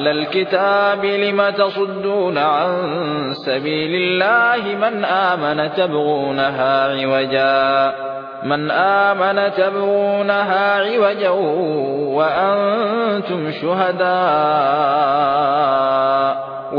أهل الكتاب لم تصدون عن سبيل الله من آمن تبغونها عوجا؟ من آمن تبغونها عوجا وأنتم شهداء؟